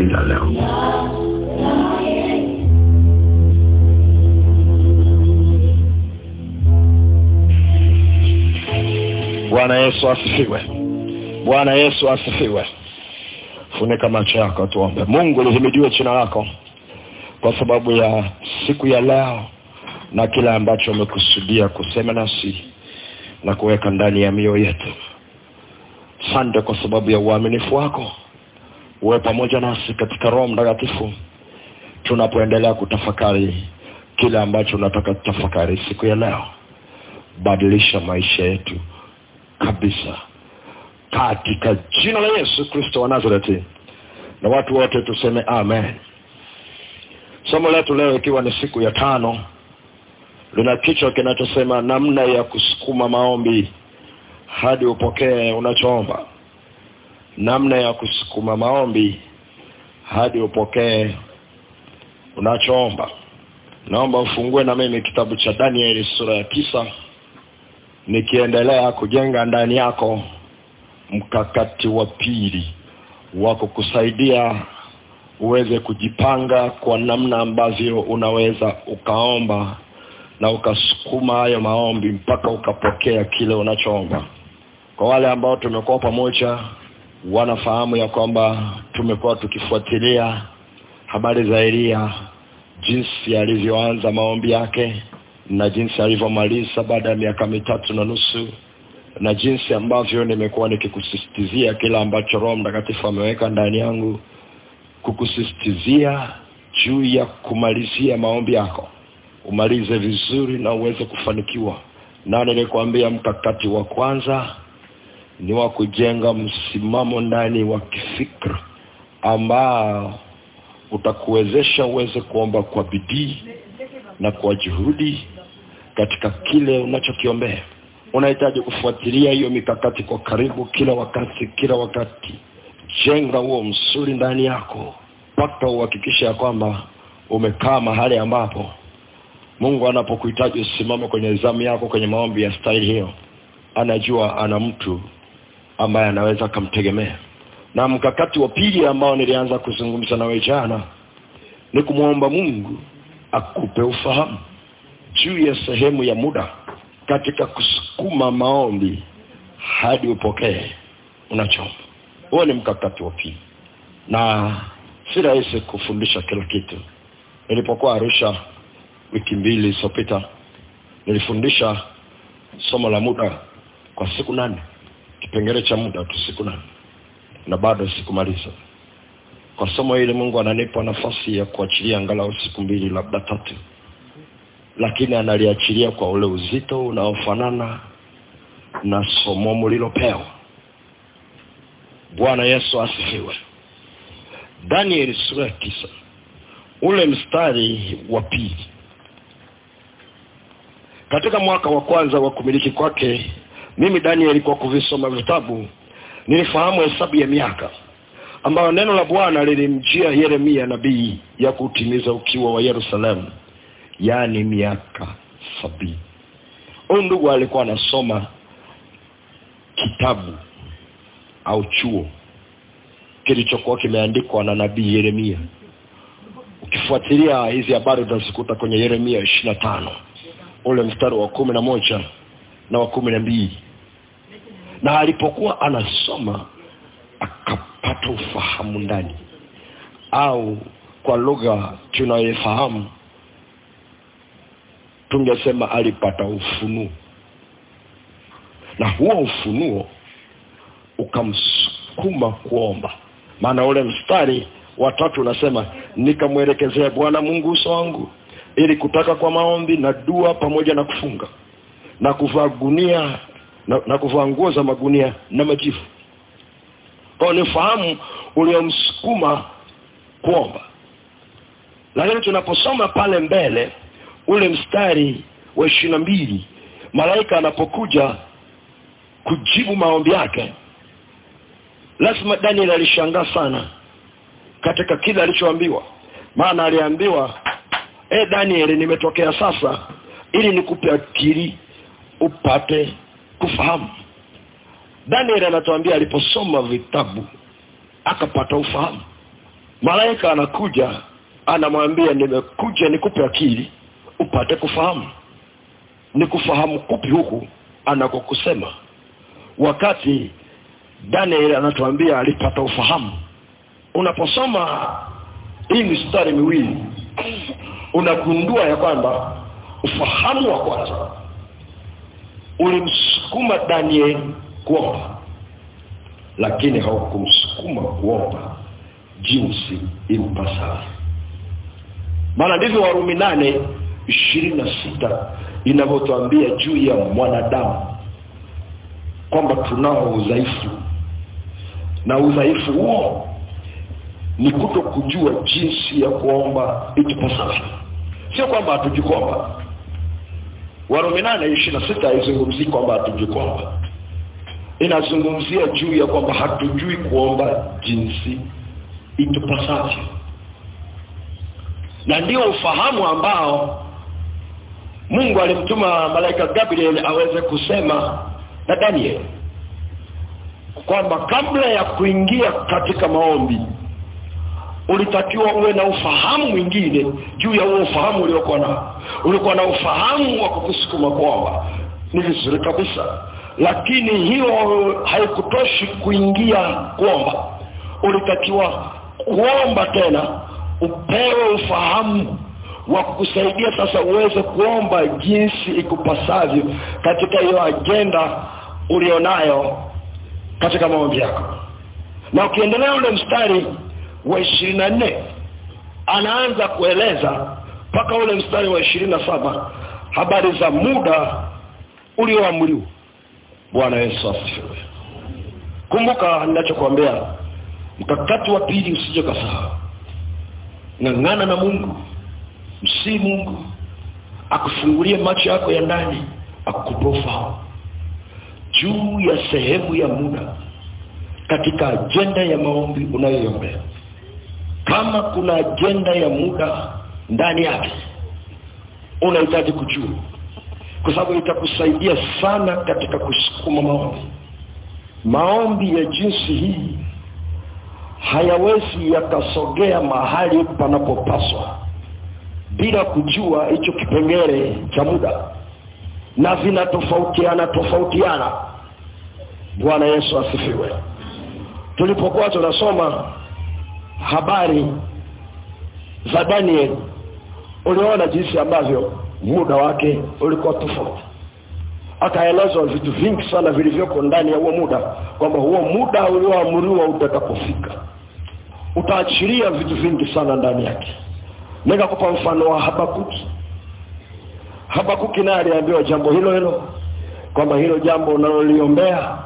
la leo bwana yesu asifiwe. Bwana yesu asifiwe. Funika macho yako tuombe. Mungu lihimidiwe jina lako kwa sababu ya siku ya leo na kila ambacho umekusudia kusema nasi na kuweka ndani ya mioyo yetu. Sante kwa sababu ya uaminifu wako uwe pamoja nasi katika roho mtakatifu tunapoendelea kutafakari kile ambacho unataka tutafakari siku ya leo badilisha maisha yetu kabisa. Katika jina la yesu kristo wa nazareti na watu wote tuseme amen. Somo letu leo ikiwa ni siku ya tano lina kichwa kinachosema namna ya kusukuma maombi hadi upokee unachoomba namna ya kusukuma maombi hadi upokee unachoomba. Naomba ufungue na mimi kitabu cha danieli sura ya tisa nikiendelea kujenga ndani yako mkakati wa pili wa kukusaidia uweze kujipanga kwa namna ambavyo unaweza ukaomba na ukasukuma hayo maombi mpaka ukapokea kile unachoomba. Kwa wale ambao tumekuwa pamoja wanafahamu ya kwamba tumekuwa tukifuatilia habari za Elia jinsi alivyoanza maombi yake na jinsi alivyomaliza baada ya miaka mitatu na nusu na jinsi ambavyo nimekuwa nikikusisitizia kila ambacho Roho Mtakatifu ameweka ndani yangu kukusisitizia juu ya kumalizia maombi yako umalize vizuri na uweze kufanikiwa. Na nilikwambia mkakati wa kwanza ni wa kujenga msimamo ndani wa kifikra ambao utakuwezesha uweze kuomba kwa bidii na kwa juhudi katika kile unachokiombea unahitaji kufuatilia hiyo mikakati kwa karibu kila wakati kila wakati. Jenga huo msuri ndani yako mpaka uhakikisha ya kwamba umekaa mahali ambapo mungu anapokuhitaji usimame kwenye zamu yako kwenye maombi ya staili hiyo. Anajua ana mtu ambaye anaweza akamtegemea na mkakati wa pili ambao nilianza kuzungumza na jana ni kumwomba mungu akupe ufahamu juu ya sehemu ya muda katika kusukuma maombi hadi upokee unachoomba. Huo ni mkakati wa pili. Na si rahisi kufundisha kila kitu. Nilipokuwa arusha wiki mbili zilizopita nilifundisha somo la muda kwa siku nane kipengele cha muda tu siku nane. Na bado sikumaliza. Kwa somo hili mungu ananipa nafasi ya kuachilia angalau siku mbili labda tatu. Lakini analiachilia kwa ule uzito unaofanana na somo mlilopewa bwana yesu asifiwe. Daniel sura tisa ule mstari wa pili. Katika mwaka wa kwanza wa kumiliki kwake mimi Daniel kwa kuvisoma vitabu nilifahamu hesabu ya miaka ambayo neno la bwana lilimjia yeremia nabii ya kutimiza ukiwa wa yerusalemu yaani miaka sabini. Huyu ndugu alikuwa anasoma kitabu au chuo kilichokuwa kimeandikwa na nabii yeremia. Ukifuatilia hizi habari utazikuta kwenye yeremia tano ule mstari wa kumi na moja na wa kumi na mbili. Na alipokuwa anasoma akapata ufahamu ndani. Au kwa lugha tunayofahamu tungesema alipata ufunuo. Na huo ufunuo ukamsukuma kuomba. Maana ule mstari watatu unasema nikamwelekezea bwana mungu uso wangu ili kutaka kwa maombi na dua pamoja na kufunga na kuvaa gunia na, na kuvaa nguo za magunia na majivu. Kwa nifahamu uliomsukuma kuomba. Lakini tunaposoma pale mbele ule mstari wa ishirini na mbili malaika anapokuja kujibu maombi yake lazima daniel alishangaa sana katika kile alichoambiwa. Maana aliambiwa e daniel nimetokea sasa ili nikupe akili upate kufahamu. Daniel anatuambia aliposoma vitabu akapata ufahamu. Malaika anakuja anamwambia nimekuja nikupe akili upate kufahamu. Ni kufahamu kupi huku anakokusema. Wakati Daniel anatuambia alipata ufahamu. Unaposoma hii mistari miwili unagundua ya kwamba ufahamu wa kwanza ulimsukuma Daniel kuomba. Lakini haukumsukuma kuomba jinsi impasavyo maana ndivyo Warumi nane ishirini na sita inavyotuambia juu ya mwanadamu kwamba tunao udhaifu. Na udhaifu huo ni kuto kujua jinsi ya kuomba itupasavyo sio kwamba hatujui kuomba Warumi nane ishirini na sita haizungumzii kwamba hatujui kuomba inazungumzia juu ya kwamba hatujui kuomba jinsi itupasavyo. Na ndio ufahamu ambao Mungu alimtuma malaika Gabriel aweze kusema na Daniel kwamba kabla ya kuingia katika maombi ulitakiwa uwe na ufahamu mwingine juu ya huo ufahamu uliokuwa nao. Ulikuwa na ufahamu wa kukusukuma kwamba ni vizuri kabisa. Lakini hiyo haikutoshi kuingia kuomba. Ulitakiwa kuomba tena upewe ufahamu wa kukusaidia sasa uweze kuomba jinsi ikupasavyo katika hiyo ajenda ulionayo katika maombi yako. Na ukiendelea ule mstari wa ishirini na nne. Anaanza kueleza mpaka ule mstari wa ishirini na saba. Habari za muda ulioamriwa. Bwana yesu asifiwe. Kumbuka ninachokuambia mkakati wa pili usije kasahau ng'ang'ana na mungu msii mungu akufungulie macho yako ya ndani akukupofa juu ya sehemu ya muda katika ajenda ya maombi unayoiombea kama kuna ajenda ya muda ndani yake unahitaji kujua kwa sababu itakusaidia sana katika kusukuma maombi. Maombi ya jinsi hii hayawezi yakasogea mahali panapopaswa bila kujua hicho kipengele cha muda na vinatofautiana tofautiana. Bwana yesu asifiwe. Tulipokuwa tunasoma habari za daniel uliona jinsi ambavyo muda wake ulikuwa tofauti. Akaelezwa vitu vingi sana vilivyoko ndani ya huo muda kwamba huo muda ulioamriwa utakapofika utaachiria vitu vingi sana ndani yake. Nikakupa mfano wa habakuki. Habakuki naye aliambiwa jambo hilo hilo kwamba hilo jambo unaloliombea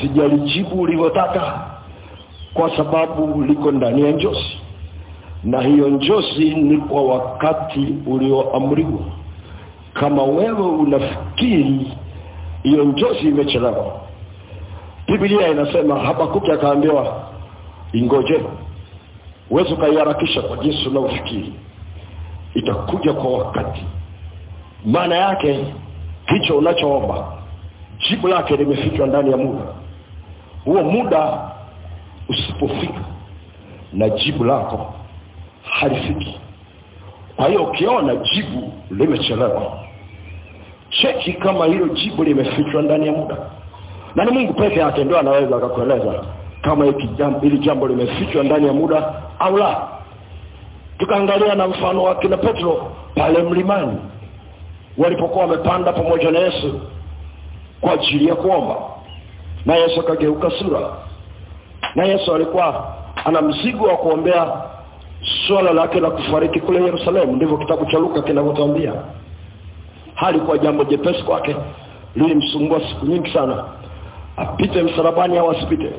sijalijibu ulivyotaka kwa sababu liko ndani ya njosi na hiyo njosi ni kwa wakati ulioamriwa. Kama wewe unafikiri hiyo njosi imechelewa biblia inasema habakuki akaambiwa ingoje uweze ukaiharakisha kwa jinsi unaofikiri itakuja kwa wakati. Maana yake kicho unachoomba jibu lake limefichwa ndani ya muda. Huo muda usipofika na jibu lako halifiki. Kwa hiyo ukiona jibu limechelewa cheki kama hilo jibu limefichwa ndani ya muda. Na ni mungu peke yake ndio anaweza akakueleza kama hili jambo, jambo limefichwa ndani ya muda au la. Tukaangalia na mfano wa kina petro pale mlimani walipokuwa wamepanda pamoja na yesu kwa ajili ya kuomba. Na yesu akageuka sura na yesu alikuwa ana mzigo wa kuombea swala lake la kufariki kule yerusalemu. Ndivyo kitabu cha luka kinavyotuambia. Halikuwa jambo jepesi kwake lilimsumbua siku nyingi sana. Apite msalabani au asipite.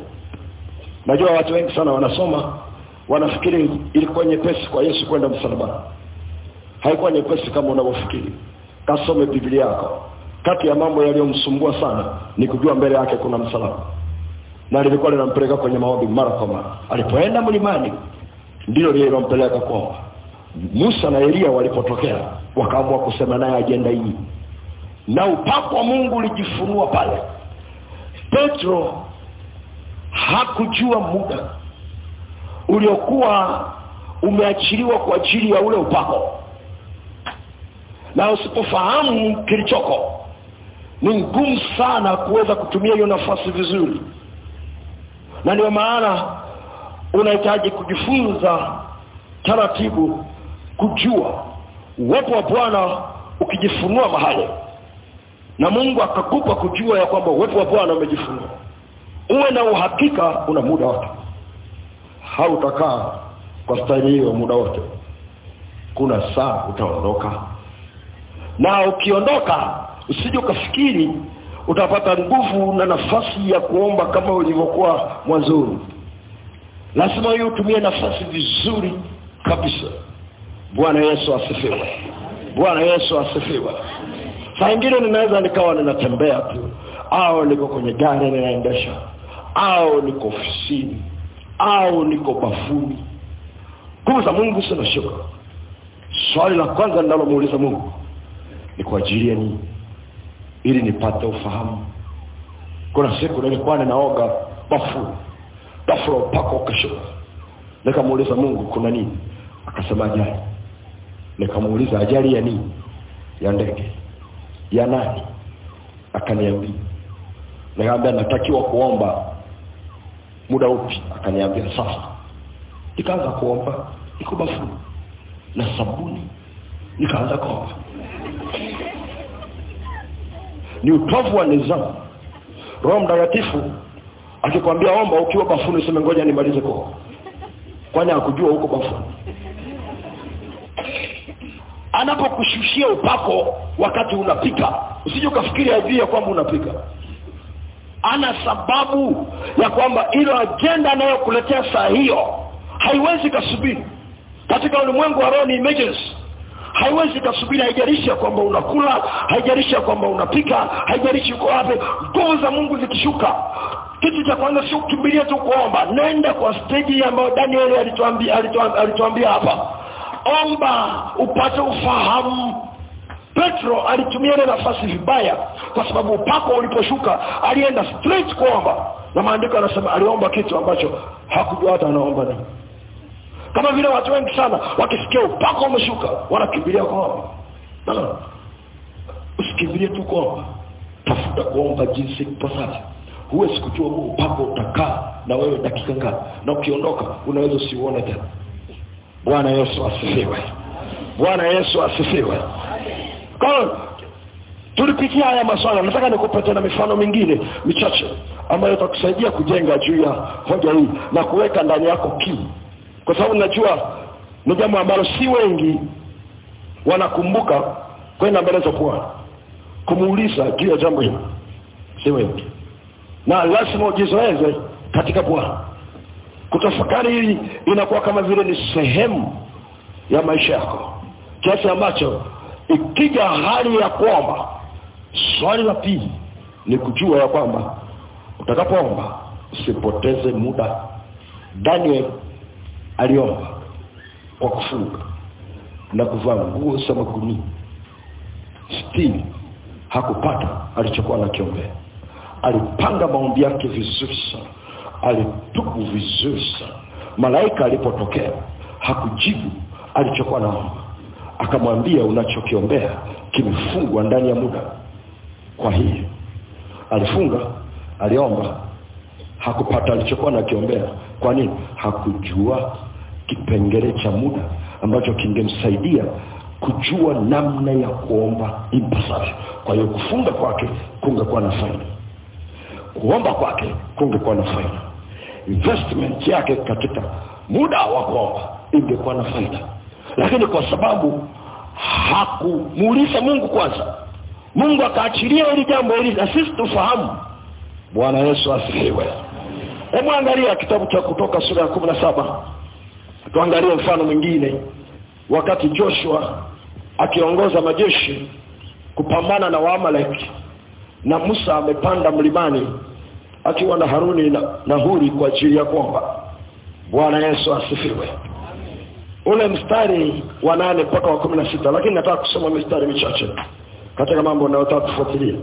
Najua watu wengi sana wanasoma wanafikiri ilikuwa nyepesi kwa yesu kwenda msalabani. Haikuwa nyepesi kama unavyofikiri. Kasome biblia yako. Kati ya mambo yaliyomsumbua sana ni kujua mbele yake kuna msalaba na lilikuwa linampeleka kwenye maombi mara kwa mara. Alipoenda mlimani ndilo lilompeleka kwao. Musa na elia walipotokea wakaamua kusema naye ajenda hii. Na upako wa mungu ulijifunua pale. Petro hakujua muda uliokuwa umeachiliwa kwa ajili ya ule upako. Na usipofahamu kilichoko ni ngumu sana kuweza kutumia hiyo nafasi vizuri na ndio maana unahitaji kujifunza taratibu kujua uwepo wa bwana ukijifunua mahali. Na mungu akakupa kujua ya kwamba uwepo wa bwana umejifunua. Uwe na uhakika una muda wote. Hautakaa kwa staili hiyo muda wote. Kuna saa utaondoka. Na ukiondoka usije ukafikiri utapata nguvu na nafasi ya kuomba kama ulivyokuwa mwanzoni. Lazima hiyo utumie nafasi vizuri kabisa. Bwana yesu asifiwe. Bwana yesu asifiwe. Saa ingine ninaweza nikawa ninatembea tu. Au niko kwenye gari ninaendesha. Au niko ofisini. Au niko bafuni. Nguvu za mungu sinashuka swali la kwanza ninalomuuliza mungu ni kwa ajili ya nini ili nipate ufahamu. Kuna siku nilikuwa ninaoga bafu bafu la upako ukashuka nikamuuliza mungu kuna nini? Akasema ajali. Nikamuuliza ajali ya nini? Ya ndege. Ya nani? Akaniambia. Nikamwambia natakiwa kuomba muda upi? Akaniambia sasa. Nikaanza kuomba niko bafu na sabuni nikaanza kuomba ni utovu wa nidhamu. Roho mtakatifu akikwambia omba ukiwa bafuni useme ngoja nimalize kwa kwani akujua huko bafuni? Anapokushushia upako wakati unapika usije ukafikiri ajui ya kwamba unapika ana sababu ya kwamba ilo ajenda anayokuletea saa hiyo haiwezi kasubiri. Katika ulimwengu wa roho ni emergency haiwezi kasubiri haijalishi ya kwamba unakula haijarishi kwamba unapika haijarishi uko wapi. Nguvu za mungu zikishuka. Kitu cha kwanza sio kukimbilia tu kuomba. Nenda kwa stage ambayo Daniel alituambia alituambia, hapa. Omba upate ufahamu. Petro alitumia ile nafasi vibaya kwa sababu upako uliposhuka alienda straight kuomba. Na maandiko yanasema aliomba kitu ambacho hakujua hata anaomba nini kama vile watu wengi sana wakisikia upako umeshuka wanakimbilia kuomba wapi usikimbilie tu kuomba tafuta kuomba jinsi ipasavyo. Huwezi kujua huu upako utakaa na wewe dakika ngapi. Na ukiondoka unaweza usiuone tena. Bwana yesu asifiwe. Bwana yesu asifiwe. Kwa tulipitia haya maswala nataka nikupe tena mifano mingine michache ambayo itakusaidia kujenga juu ya hoja hii na kuweka ndani yako kiu kwa sababu najua ni jambo ambalo si wengi wanakumbuka kwenda mbele za bwana kumuuliza juu ya jambo hilo. Si wengi. Na lazima ujizoeze katika bwana. Kutafakari hili inakuwa kama vile ni sehemu ya maisha yako. Kiasi ambacho ikija hali ya kuomba swali la pili ni kujua ya kwamba utakapoomba usipoteze muda. Daniel aliomba kwa kufunga na kuvaa nguo za magunia stili hakupata alichokuwa anakiombea. Alipanga maombi yake vizuri sana. Alitubu vizuri sana. Malaika alipotokea hakujibu alichokuwa naomba akamwambia unachokiombea kimefungwa ndani ya muda. Kwa hiyo alifunga aliomba hakupata alichokuwa nakiombea. Kwa nini? Hakujua kipengele cha muda ambacho kingemsaidia kujua namna ya kuomba impasavyo kwa hiyo kufunga kwake kungekuwa na faida. Kuomba kwake kungekuwa na faida. Investment yake katika muda wa kuomba ingekuwa na faida. Lakini kwa sababu hakumuuliza mungu kwanza mungu akaachilia hili jambo hili na sisi tufahamu. Bwana yesu asifiwe hebu angalia kitabu cha kutoka sura ya kumi na saba. Tuangalie mfano mwingine. Wakati joshua akiongoza majeshi kupambana na waamaleki na musa amepanda mlimani akiwa na haruni na, na huri kwa ajili ya kuomba. Bwana yesu asifiwe. Ule mstari wa nane mpaka wa kumi na sita lakini nataka kusoma mistari michache katika mambo ninayotaka kufuatilia.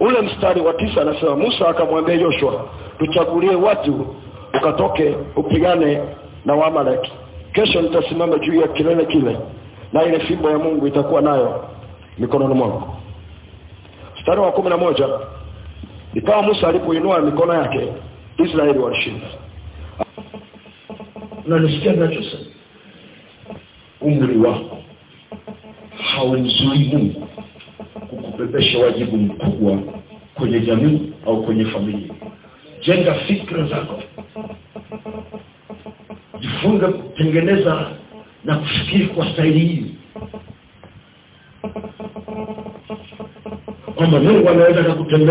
Ule mstari wa tisa anasema musa akamwambia joshua tuchagulie watu ukatoke upigane na waamaleki kesho nitasimama juu ya kilele kile na ile fimbo ya mungu itakuwa nayo mikononi mwangu. Mstari wa kumi na moja. Ikawa musa alipoinua mikono yake israeli walishinda. Unanisikia ninachosema? Umri wako haumzui mungu kukubebesha wajibu mkubwa kwenye jamii au kwenye familia jenga fikra zako. Jifunze kutengeneza na kufikiri kwa staili hii. Kwamba mungu anaweza kakutembelea